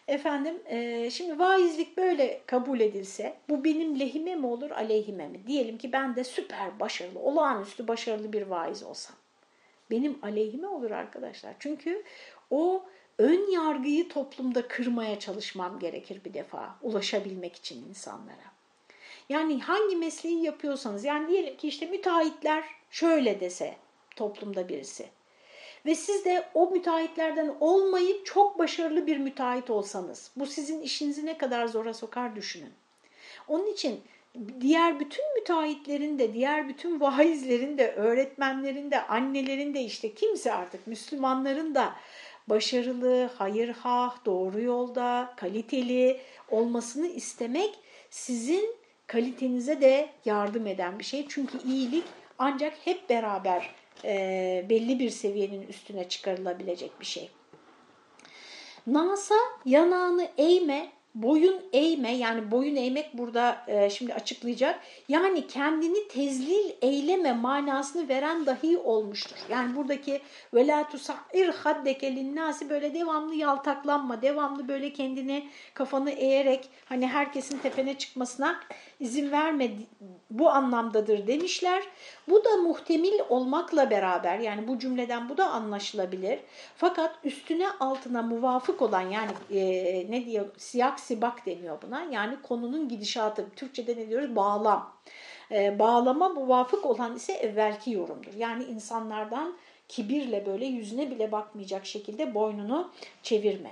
[SPEAKER 1] Efendim e, şimdi vaizlik böyle kabul edilse bu benim lehime mi olur aleyhime mi? Diyelim ki ben de süper başarılı, olağanüstü başarılı bir vaiz olsam. Benim aleyhime olur arkadaşlar. Çünkü o ön yargıyı toplumda kırmaya çalışmam gerekir bir defa ulaşabilmek için insanlara. Yani hangi mesleği yapıyorsanız yani diyelim ki işte müteahhitler şöyle dese toplumda birisi ve siz de o müteahhitlerden olmayıp çok başarılı bir müteahhit olsanız bu sizin işinizi ne kadar zora sokar düşünün. Onun için diğer bütün müteahhitlerin de, diğer bütün vaizlerin de, öğretmenlerin de, annelerin de işte kimse artık Müslümanların da başarılı, hayırhah, doğru yolda, kaliteli olmasını istemek sizin kalitenize de yardım eden bir şey. Çünkü iyilik ancak hep beraber e, belli bir seviyenin üstüne çıkarılabilecek bir şey. NASA yanağını eğme boyun eğme yani boyun eğmek burada e, şimdi açıklayacak. Yani kendini tezlil eyleme manasını veren dahi olmuştur. Yani buradaki velâ tusa'ir haddeke linnâsi böyle devamlı yaltaklanma, devamlı böyle kendini kafanı eğerek hani herkesin tepene çıkmasına izin verme bu anlamdadır demişler. Bu da muhtemil olmakla beraber yani bu cümleden bu da anlaşılabilir. Fakat üstüne altına muvafık olan yani e, ne diyor siyak sibak deniyor buna. Yani konunun gidişatı Türkçe'de ne diyoruz bağlam. E, bağlama muvafık olan ise evvelki yorumdur. Yani insanlardan kibirle böyle yüzüne bile bakmayacak şekilde boynunu çevirme.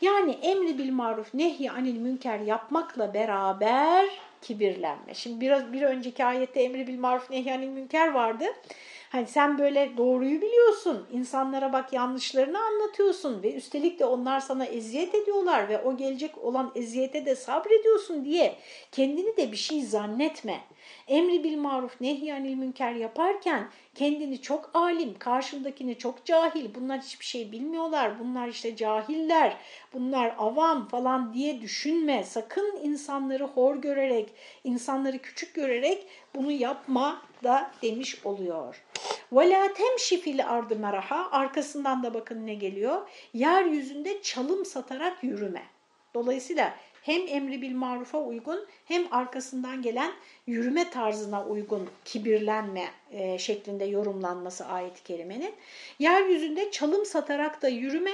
[SPEAKER 1] Yani emri bil maruf nehy anil münker yapmakla beraber kibirlenme. Şimdi biraz bir önceki ayette emri bil maruf nehyanil münker vardı. Hani sen böyle doğruyu biliyorsun. insanlara bak yanlışlarını anlatıyorsun ve üstelik de onlar sana eziyet ediyorlar ve o gelecek olan eziyete de sabrediyorsun diye kendini de bir şey zannetme. Emri bil maruf nehyanil münker yaparken kendini çok alim, karşındakini çok cahil, bunlar hiçbir şey bilmiyorlar, bunlar işte cahiller, bunlar avam falan diye düşünme. Sakın insanları hor görerek, insanları küçük görerek bunu yapma da demiş oluyor. وَلَا تَمْشِ فِي الْاَرْضِ مَرَحَا Arkasından da bakın ne geliyor. Yeryüzünde çalım satarak yürüme. Dolayısıyla hem emri bil marufa uygun hem arkasından gelen yürüme tarzına uygun kibirlenme e, şeklinde yorumlanması ayet-i kerimenin. Yeryüzünde çalım satarak da yürüme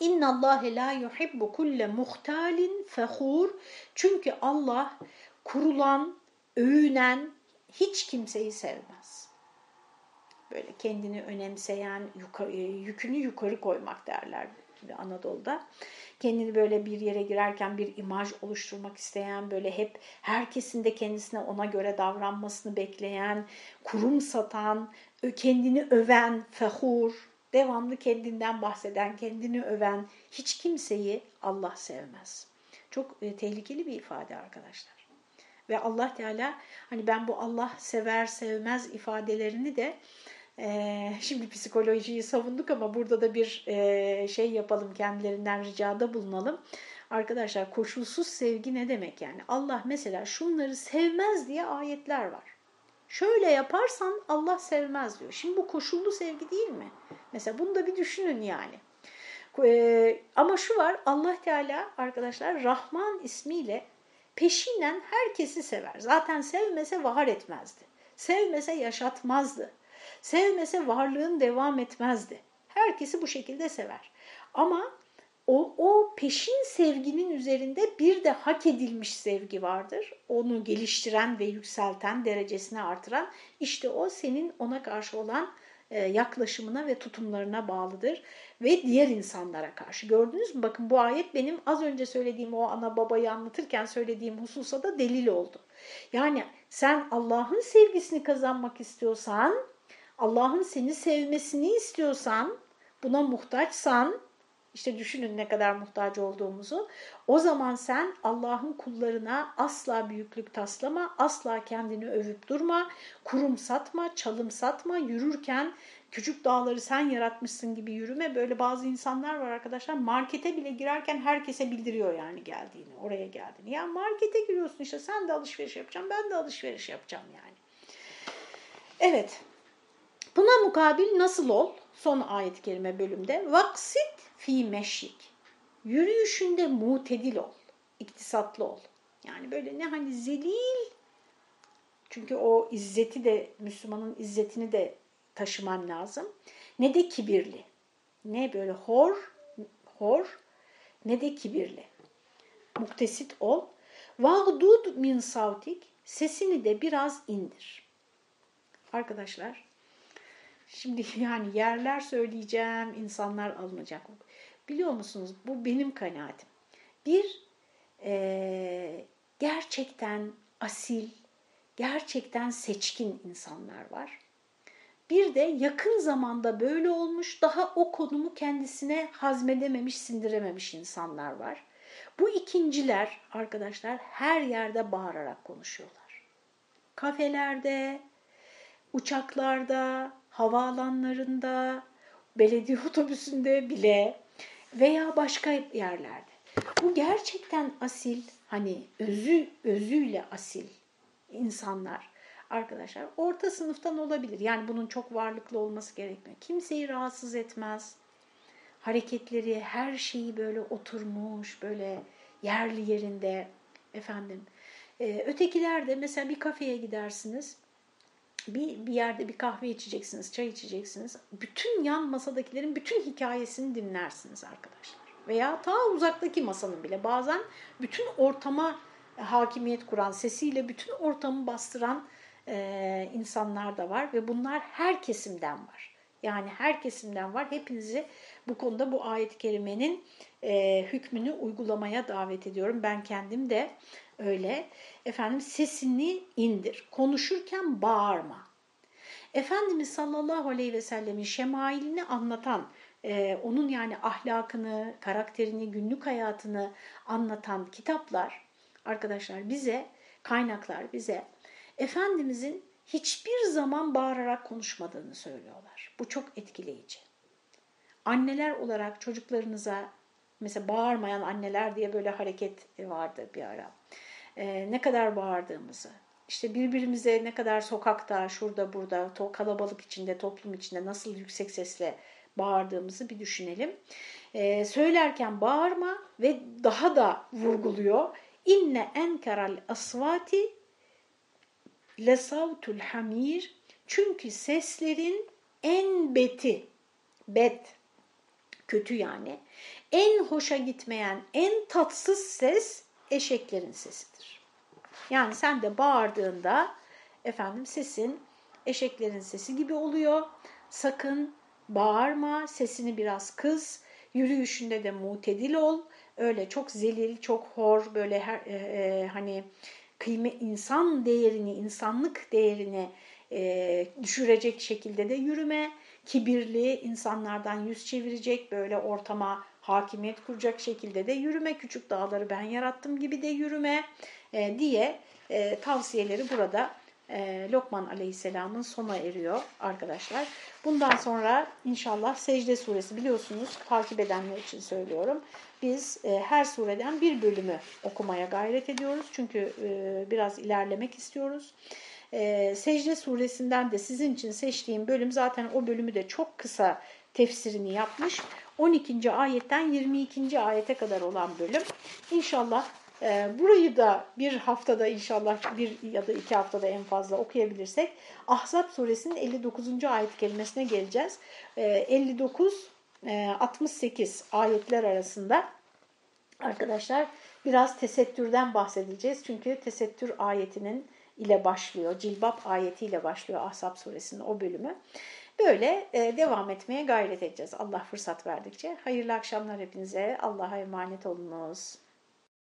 [SPEAKER 1] İnna Allah la yuhibbu kulle muhtalin fehur. Çünkü Allah kurulan, övünen hiç kimseyi sevmez. Böyle kendini önemseyen, yukarı, yükünü yukarı koymak derler Anadolu'da kendini böyle bir yere girerken bir imaj oluşturmak isteyen, böyle hep herkesin de kendisine ona göre davranmasını bekleyen, kurum satan, kendini öven, fehur, devamlı kendinden bahseden, kendini öven hiç kimseyi Allah sevmez. Çok e, tehlikeli bir ifade arkadaşlar. Ve Allah Teala hani ben bu Allah sever sevmez ifadelerini de şimdi psikolojiyi savunduk ama burada da bir şey yapalım kendilerinden ricada bulunalım. Arkadaşlar koşulsuz sevgi ne demek yani? Allah mesela şunları sevmez diye ayetler var. Şöyle yaparsan Allah sevmez diyor. Şimdi bu koşullu sevgi değil mi? Mesela bunu da bir düşünün yani. Ama şu var Allah Teala arkadaşlar Rahman ismiyle peşinen herkesi sever. Zaten sevmese var etmezdi. Sevmese yaşatmazdı. Sevmese varlığın devam etmezdi. Herkesi bu şekilde sever. Ama o, o peşin sevginin üzerinde bir de hak edilmiş sevgi vardır. Onu geliştiren ve yükselten, derecesini artıran işte o senin ona karşı olan e, yaklaşımına ve tutumlarına bağlıdır. Ve diğer insanlara karşı. Gördünüz mü? Bakın bu ayet benim az önce söylediğim o ana babayı anlatırken söylediğim hususa da delil oldu. Yani sen Allah'ın sevgisini kazanmak istiyorsan Allah'ın seni sevmesini istiyorsan, buna muhtaçsan, işte düşünün ne kadar muhtaç olduğumuzu. O zaman sen Allah'ın kullarına asla büyüklük taslama, asla kendini övüp durma, kurum satma, çalım satma, yürürken küçük dağları sen yaratmışsın gibi yürüme. Böyle bazı insanlar var arkadaşlar markete bile girerken herkese bildiriyor yani geldiğini, oraya geldiğini. Ya markete giriyorsun işte sen de alışveriş yapacağım, ben de alışveriş yapacağım yani. Evet, Buna mukabil nasıl ol? Son ayet-i kerime bölümde. Vaksit fi meşrik. Yürüyüşünde mutedil ol. İktisatlı ol. Yani böyle ne hani zelil çünkü o izzeti de Müslümanın izzetini de taşıman lazım. Ne de kibirli. Ne böyle hor, hor ne de kibirli. Muktesit ol. Vagdud min savtik. Sesini de biraz indir. Arkadaşlar Şimdi yani yerler söyleyeceğim, insanlar alınacak. Biliyor musunuz bu benim kanaatim. Bir e, gerçekten asil, gerçekten seçkin insanlar var. Bir de yakın zamanda böyle olmuş, daha o konumu kendisine hazmedememiş, sindirememiş insanlar var. Bu ikinciler arkadaşlar her yerde bağırarak konuşuyorlar. Kafelerde, uçaklarda, havaalanlarında, belediye otobüsünde bile veya başka yerlerde. Bu gerçekten asil, hani özü özüyle asil insanlar arkadaşlar orta sınıftan olabilir. Yani bunun çok varlıklı olması gerekmiyor. Kimseyi rahatsız etmez. Hareketleri, her şeyi böyle oturmuş, böyle yerli yerinde efendim. Ee, ötekiler de mesela bir kafeye gidersiniz bir, bir yerde bir kahve içeceksiniz, çay içeceksiniz. Bütün yan masadakilerin bütün hikayesini dinlersiniz arkadaşlar. Veya ta uzaktaki masanın bile bazen bütün ortama hakimiyet kuran, sesiyle bütün ortamı bastıran e, insanlar da var ve bunlar her kesimden var. Yani her kesimden var. Hepinizi bu konuda bu ayet-i kerimenin e, hükmünü uygulamaya davet ediyorum. Ben kendim de öyle. Efendim sesini indir. Konuşurken bağırma. Efendimiz sallallahu aleyhi ve sellemin şemailini anlatan, e, onun yani ahlakını, karakterini, günlük hayatını anlatan kitaplar arkadaşlar bize, kaynaklar bize Efendimizin hiçbir zaman bağırarak konuşmadığını söylüyorlar. Bu çok etkileyici. Anneler olarak çocuklarınıza mesela bağırmayan anneler diye böyle hareket vardı bir ara. Ee, ne kadar bağırdığımızı, işte birbirimize ne kadar sokakta, şurada, burada, to kalabalık içinde, toplum içinde nasıl yüksek sesle bağırdığımızı bir düşünelim. Ee, söylerken bağırma ve daha da vurguluyor. İnne enkeral asvati lesavtul hamir çünkü seslerin en beti, bet, kötü yani, en hoşa gitmeyen, en tatsız ses eşeklerin sesidir. Yani sen de bağırdığında efendim sesin eşeklerin sesi gibi oluyor. Sakın bağırma, sesini biraz kız, yürüyüşünde de mutedil ol. Öyle çok zelil, çok hor, böyle her, e, e, hani kıyme insan değerini, insanlık değerini e, düşürecek şekilde de yürüme. Kibirli, insanlardan yüz çevirecek, böyle ortama hakimiyet kuracak şekilde de yürüme. Küçük dağları ben yarattım gibi de yürüme e, diye e, tavsiyeleri burada e, Lokman Aleyhisselam'ın sona eriyor arkadaşlar. Bundan sonra inşallah Secde Suresi biliyorsunuz takip edenler için söylüyorum. Biz her sureden bir bölümü okumaya gayret ediyoruz. Çünkü biraz ilerlemek istiyoruz. E, Secde Suresinden de sizin için seçtiğim bölüm zaten o bölümü de çok kısa tefsirini yapmış. 12. ayetten 22. ayete kadar olan bölüm. İnşallah e, burayı da bir haftada inşallah bir ya da iki haftada en fazla okuyabilirsek Ahzab suresinin 59. ayet kelimesine geleceğiz. E, 59 68 ayetler arasında arkadaşlar biraz tesettürden bahsedeceğiz. Çünkü tesettür ayetinin ile başlıyor, cilbap ayetiyle başlıyor Ahzab suresinin o bölümü. Böyle e, devam etmeye gayret edeceğiz Allah fırsat verdikçe. Hayırlı akşamlar hepinize. Allah'a emanet olunuz.